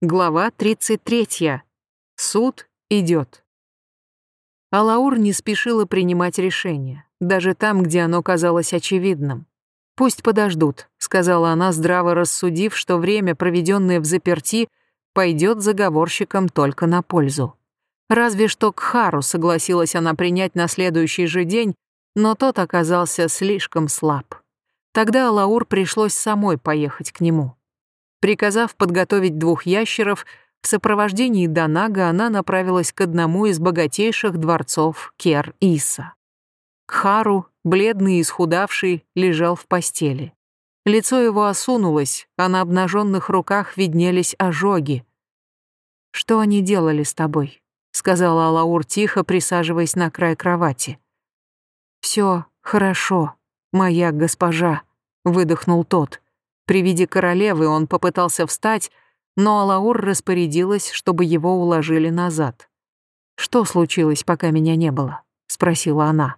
Глава 33. Суд идет. Алаур не спешила принимать решение, даже там, где оно казалось очевидным. «Пусть подождут», — сказала она, здраво рассудив, что время, проведенное в заперти, пойдет заговорщикам только на пользу. Разве что Кхару согласилась она принять на следующий же день, но тот оказался слишком слаб. Тогда Алаур пришлось самой поехать к нему. Приказав подготовить двух ящеров, в сопровождении Данага она направилась к одному из богатейших дворцов Кер-Иса. Кхару, бледный и исхудавший, лежал в постели. Лицо его осунулось, а на обнаженных руках виднелись ожоги. «Что они делали с тобой?» — сказала Алаур тихо, присаживаясь на край кровати. «Все хорошо, моя госпожа», — выдохнул тот. При виде королевы он попытался встать, но Алаур распорядилась, чтобы его уложили назад. «Что случилось, пока меня не было?» — спросила она.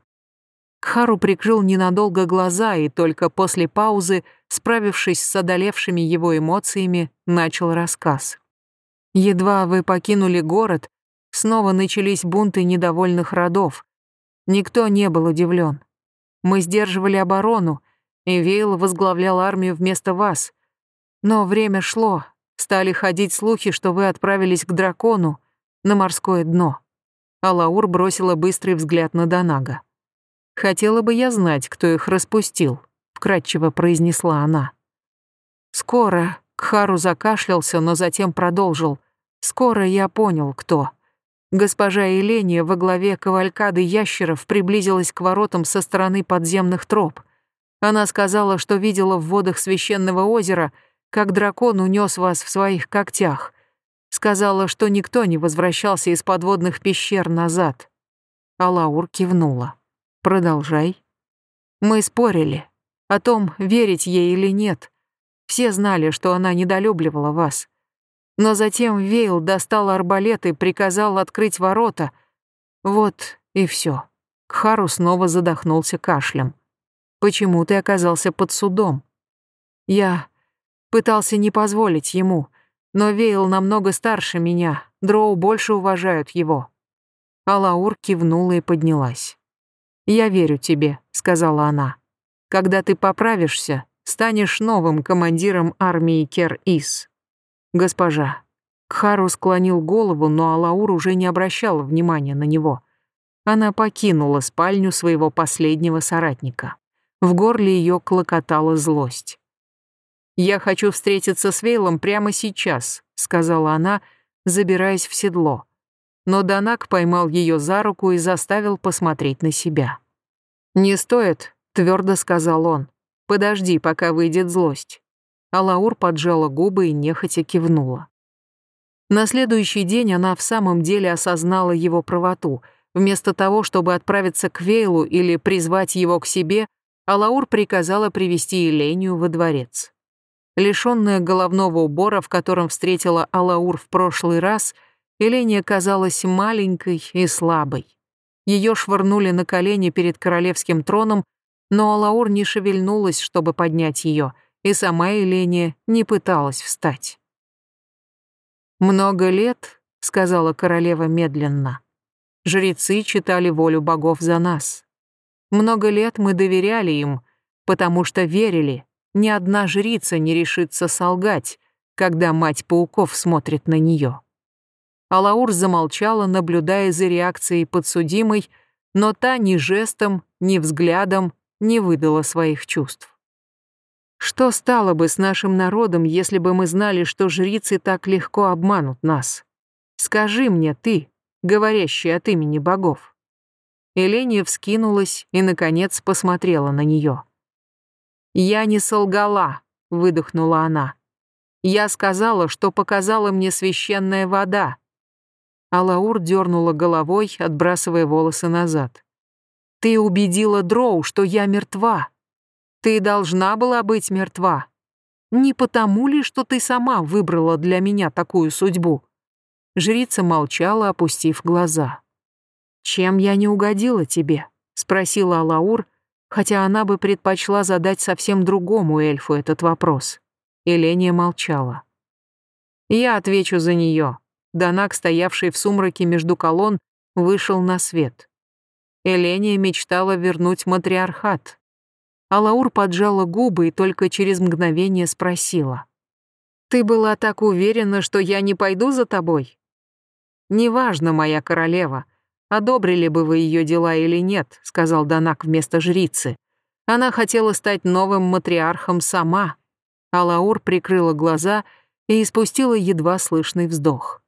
Кхару прикрыл ненадолго глаза и только после паузы, справившись с одолевшими его эмоциями, начал рассказ. «Едва вы покинули город, снова начались бунты недовольных родов. Никто не был удивлен. Мы сдерживали оборону, и Вейл возглавлял армию вместо вас. Но время шло, стали ходить слухи, что вы отправились к дракону на морское дно. Алаур бросила быстрый взгляд на Донага. «Хотела бы я знать, кто их распустил», — вкратчиво произнесла она. «Скоро», — Кхару закашлялся, но затем продолжил. «Скоро я понял, кто». Госпожа Еления во главе кавалькады ящеров приблизилась к воротам со стороны подземных троп. Она сказала, что видела в водах священного озера, как дракон унес вас в своих когтях. Сказала, что никто не возвращался из подводных пещер назад. Алаур кивнула. «Продолжай». «Мы спорили о том, верить ей или нет. Все знали, что она недолюбливала вас. Но затем Вейл достал арбалет и приказал открыть ворота. Вот и все. Кхару снова задохнулся кашлем. Почему ты оказался под судом? Я пытался не позволить ему, но Вейл намного старше меня, дроу больше уважают его. Алаур кивнула и поднялась. «Я верю тебе», — сказала она. «Когда ты поправишься, станешь новым командиром армии Кер-Ис». «Госпожа». Кхару склонил голову, но Алаур уже не обращала внимания на него. Она покинула спальню своего последнего соратника. В горле ее клокотала злость. «Я хочу встретиться с Вейлом прямо сейчас», — сказала она, забираясь в седло. Но Данак поймал ее за руку и заставил посмотреть на себя. «Не стоит», — твердо сказал он. «Подожди, пока выйдет злость». Алаур поджала губы и нехотя кивнула. На следующий день она в самом деле осознала его правоту. Вместо того, чтобы отправиться к Вейлу или призвать его к себе, Алаур приказала привести Елению во дворец. Лишённая головного убора, в котором встретила Алаур в прошлый раз, Еления казалась маленькой и слабой. Ее швырнули на колени перед королевским троном, но Алаур не шевельнулась, чтобы поднять ее, и сама Еления не пыталась встать. «Много лет», — сказала королева медленно, — «жрецы читали волю богов за нас. Много лет мы доверяли им, потому что верили, ни одна жрица не решится солгать, когда мать пауков смотрит на нее. Алаур замолчала, наблюдая за реакцией подсудимой, но та ни жестом, ни взглядом не выдала своих чувств. Что стало бы с нашим народом, если бы мы знали, что жрицы так легко обманут нас? Скажи мне ты, говорящий от имени богов. Эленя вскинулась и, наконец, посмотрела на нее. «Я не солгала», — выдохнула она. «Я сказала, что показала мне священная вода». Алаур дернула головой, отбрасывая волосы назад. «Ты убедила Дроу, что я мертва. Ты должна была быть мертва. Не потому ли, что ты сама выбрала для меня такую судьбу?» Жрица молчала, опустив глаза. «Чем я не угодила тебе?» — спросила Алаур, хотя она бы предпочла задать совсем другому эльфу этот вопрос. Эления молчала. Я отвечу за нее. Данак, стоявший в сумраке между колонн, вышел на свет. Эления мечтала вернуть матриархат. Алаур поджала губы и только через мгновение спросила. «Ты была так уверена, что я не пойду за тобой?» «Неважно, моя королева, одобрили бы вы ее дела или нет», сказал Данак вместо жрицы. Она хотела стать новым матриархом сама. Алаур прикрыла глаза и испустила едва слышный вздох.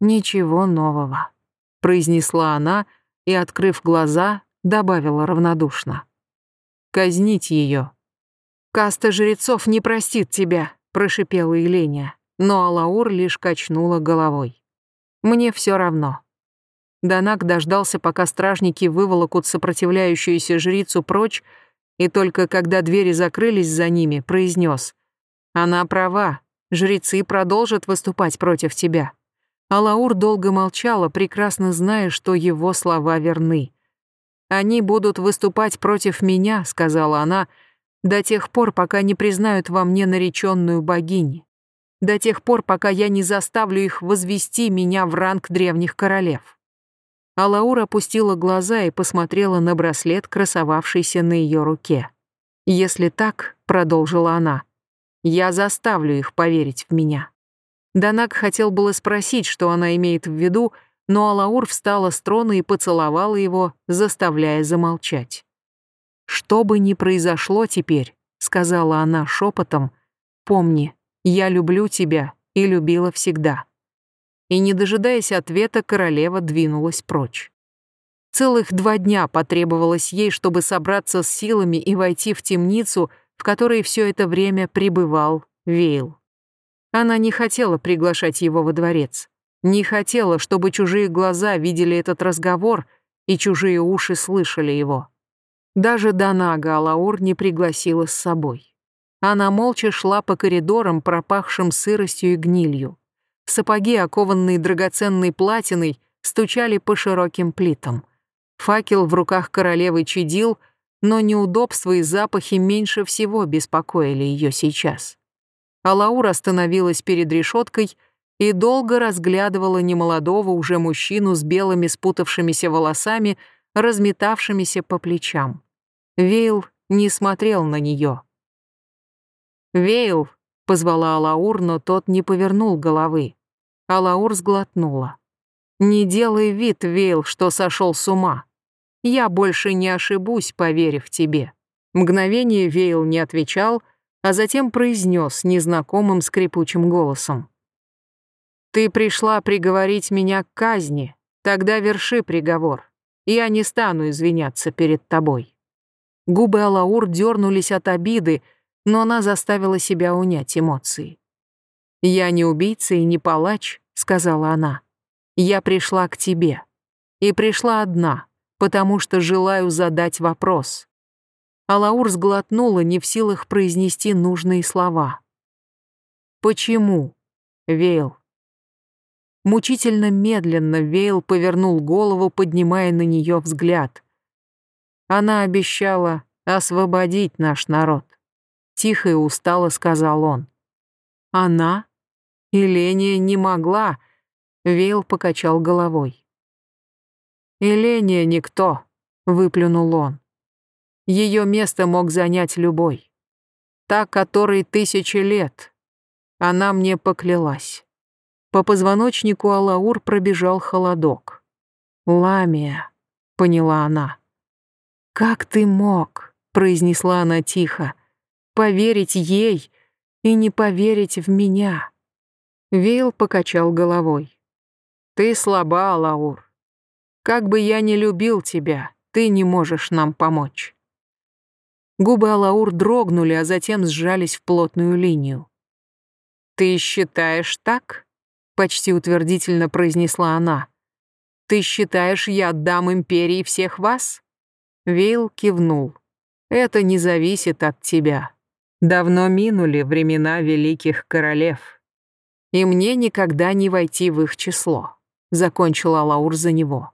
«Ничего нового», — произнесла она и, открыв глаза, добавила равнодушно. «Казнить ее». «Каста жрецов не простит тебя», — прошипела Еления, но Алаур лишь качнула головой. «Мне все равно». Данак дождался, пока стражники выволокут сопротивляющуюся жрицу прочь, и только когда двери закрылись за ними, произнес: «Она права, жрецы продолжат выступать против тебя». Алаур долго молчала, прекрасно зная, что его слова верны. «Они будут выступать против меня», — сказала она, «до тех пор, пока не признают во мне нареченную богини, до тех пор, пока я не заставлю их возвести меня в ранг древних королев». Алаур опустила глаза и посмотрела на браслет, красовавшийся на ее руке. «Если так», — продолжила она, — «я заставлю их поверить в меня». Данак хотел было спросить, что она имеет в виду, но Алаур встала с трона и поцеловала его, заставляя замолчать. «Что бы ни произошло теперь», — сказала она шепотом, — «помни, я люблю тебя и любила всегда» и, не дожидаясь ответа, королева двинулась прочь. Целых два дня потребовалось ей, чтобы собраться с силами и войти в темницу, в которой все это время пребывал Вейл. Она не хотела приглашать его во дворец, не хотела, чтобы чужие глаза видели этот разговор и чужие уши слышали его. Даже Данага Алаур не пригласила с собой. Она молча шла по коридорам, пропахшим сыростью и гнилью. Сапоги, окованные драгоценной платиной, стучали по широким плитам. Факел в руках королевы чадил, но неудобства и запахи меньше всего беспокоили ее сейчас. Алаур остановилась перед решеткой и долго разглядывала немолодого уже мужчину с белыми спутавшимися волосами, разметавшимися по плечам. Вейл не смотрел на нее. «Вейл», — позвала Алаур, но тот не повернул головы. Алаур сглотнула. «Не делай вид, Вейл, что сошел с ума. Я больше не ошибусь, поверив тебе». Мгновение Вейл не отвечал, а затем произнес незнакомым скрипучим голосом. «Ты пришла приговорить меня к казни, тогда верши приговор. Я не стану извиняться перед тобой». Губы Алаур дернулись от обиды, но она заставила себя унять эмоции. «Я не убийца и не палач», — сказала она. «Я пришла к тебе. И пришла одна, потому что желаю задать вопрос». Алаур сглотнула, не в силах произнести нужные слова. «Почему?» — Вейл. Мучительно медленно Вейл повернул голову, поднимая на нее взгляд. Она обещала освободить наш народ. Тихо и устало сказал он. Она? Еления не могла. Вейл покачал головой. Еления никто, выплюнул он. Ее место мог занять любой. Та, которой тысячи лет. Она мне поклялась. По позвоночнику Алаур пробежал холодок. «Ламия», — поняла она. «Как ты мог?» — произнесла она тихо. «Поверить ей и не поверить в меня?» Вейл покачал головой. «Ты слаба, Лаур. Как бы я ни любил тебя, ты не можешь нам помочь». Губы Алаур дрогнули, а затем сжались в плотную линию. «Ты считаешь так?» — почти утвердительно произнесла она. «Ты считаешь, я отдам империи всех вас?» Вейл кивнул. «Это не зависит от тебя. Давно минули времена великих королев» и мне никогда не войти в их число», — закончила Лаур за него.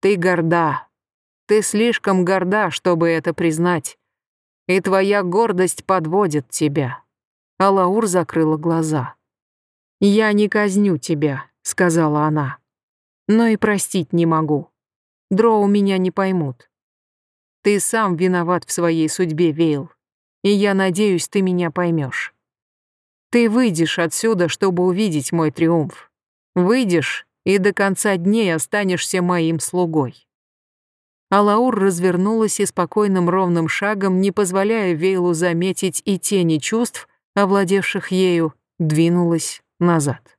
«Ты горда. Ты слишком горда, чтобы это признать. И твоя гордость подводит тебя». А Лаур закрыла глаза. «Я не казню тебя», — сказала она. «Но и простить не могу. Дроу меня не поймут. Ты сам виноват в своей судьбе, Вейл, и я надеюсь, ты меня поймешь. Ты выйдешь отсюда, чтобы увидеть мой триумф. Выйдешь и до конца дней останешься моим слугой». Алаур развернулась и спокойным ровным шагом, не позволяя Вейлу заметить и тени чувств, овладевших ею, двинулась назад.